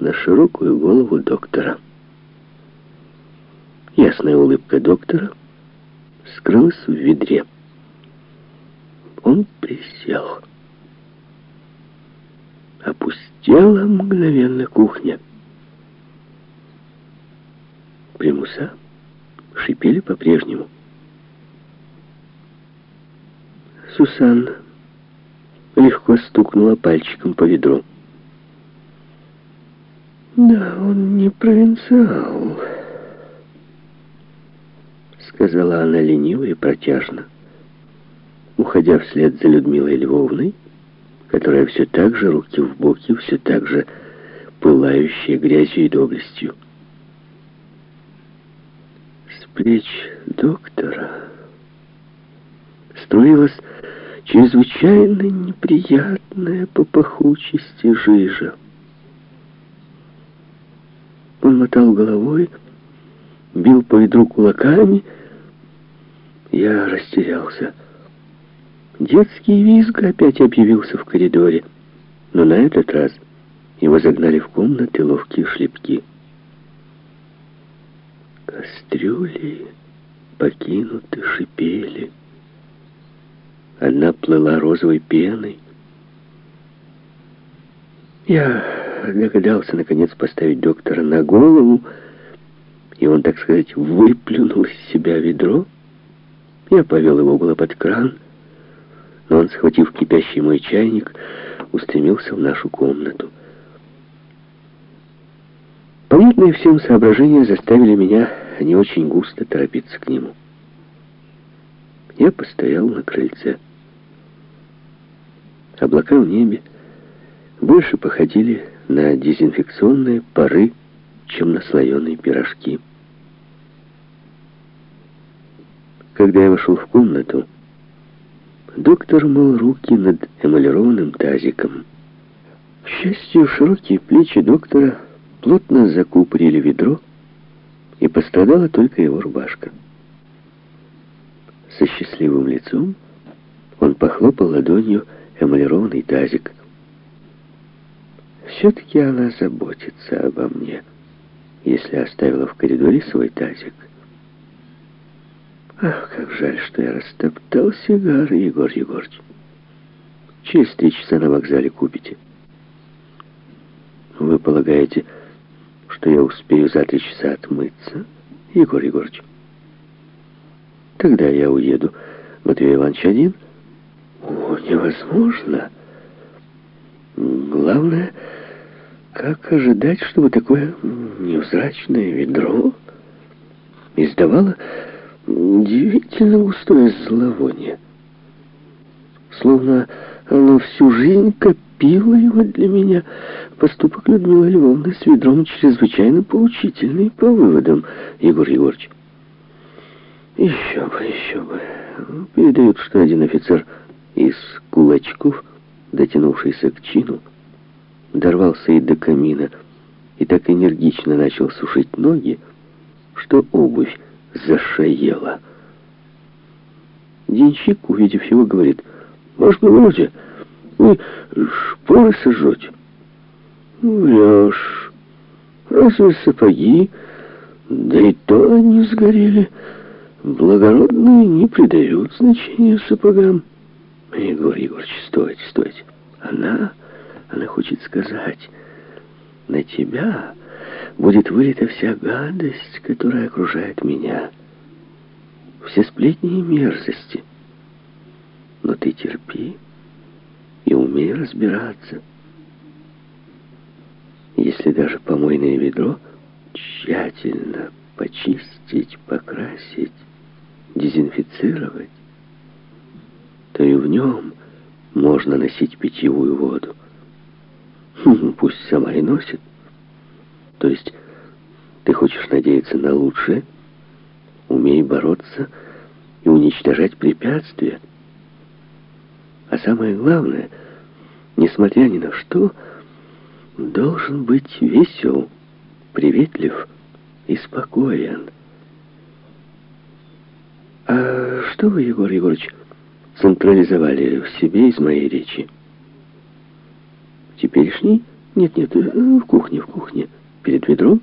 на широкую голову доктора. Ясная улыбка доктора скрылась в ведре. Он присел. Опустела мгновенно кухня. Примуса шипели по-прежнему. Сусанна легко стукнула пальчиком по ведру. «Да, он не провинциал», — сказала она лениво и протяжно, уходя вслед за Людмилой Львовной, которая все так же, руки в боки, все так же пылающая грязью и доблестью. С плеч доктора струилась чрезвычайно неприятная по пахучести жижа. Он мотал головой, бил по ведру кулаками. Я растерялся. Детский визг опять объявился в коридоре, но на этот раз его загнали в комнаты ловкие шлепки. Кастрюли покинуты, шипели. Одна плыла розовой пеной. Я догадался, наконец, поставить доктора на голову, и он, так сказать, выплюнул из себя ведро. Я повел его было под кран, но он, схватив кипящий мой чайник, устремился в нашу комнату. Понятные всем соображения заставили меня не очень густо торопиться к нему. Я постоял на крыльце. Облака в небе больше походили на дезинфекционные пары, чем на слоеные пирожки. Когда я вошел в комнату, доктор мыл руки над эмалированным тазиком. К счастью, широкие плечи доктора плотно закупорили ведро, и пострадала только его рубашка. Со счастливым лицом он похлопал ладонью эмалированный тазик. Все-таки она заботится обо мне, если оставила в коридоре свой тазик. Ах, как жаль, что я растоптал сигары, Егор Егорович. Через три часа на вокзале купите. Вы полагаете, что я успею за три часа отмыться, Егор Егорович? Тогда я уеду. Матвей Иванович один — о, невозможно. Главное, как ожидать, чтобы такое невзрачное ведро издавало удивительно густое зловоние. Словно оно всю жизнь копило его для меня. Поступок Людмилы Львовны с ведром чрезвычайно поучительный по выводам, Егор Егорович. Еще бы, еще бы. Передают, что один офицер из кулачков, дотянувшийся к чину, дорвался и до камина, и так энергично начал сушить ноги, что обувь зашаела. Денщик, увидев его, говорит, «Ваш Володя, вы шпоры сожжете?» «Врешь. Разве сапоги? Да и то они сгорели. Благородные не придают значения сапогам». Егор Егорович, стойте, стойте. Она, она хочет сказать, на тебя будет вылита вся гадость, которая окружает меня. Все сплетни и мерзости. Но ты терпи и умей разбираться. Если даже помойное ведро тщательно почистить, покрасить, дезинфицировать, то и в нем можно носить питьевую воду. Хм, пусть сама и носит. То есть ты хочешь надеяться на лучшее, умей бороться и уничтожать препятствия. А самое главное, несмотря ни на что, должен быть весел, приветлив и спокоен. А что вы, Егор Егорович, централизовали в себе из моей речи. Теперешний? Нет-нет, э, в кухне, в кухне. Перед ведром?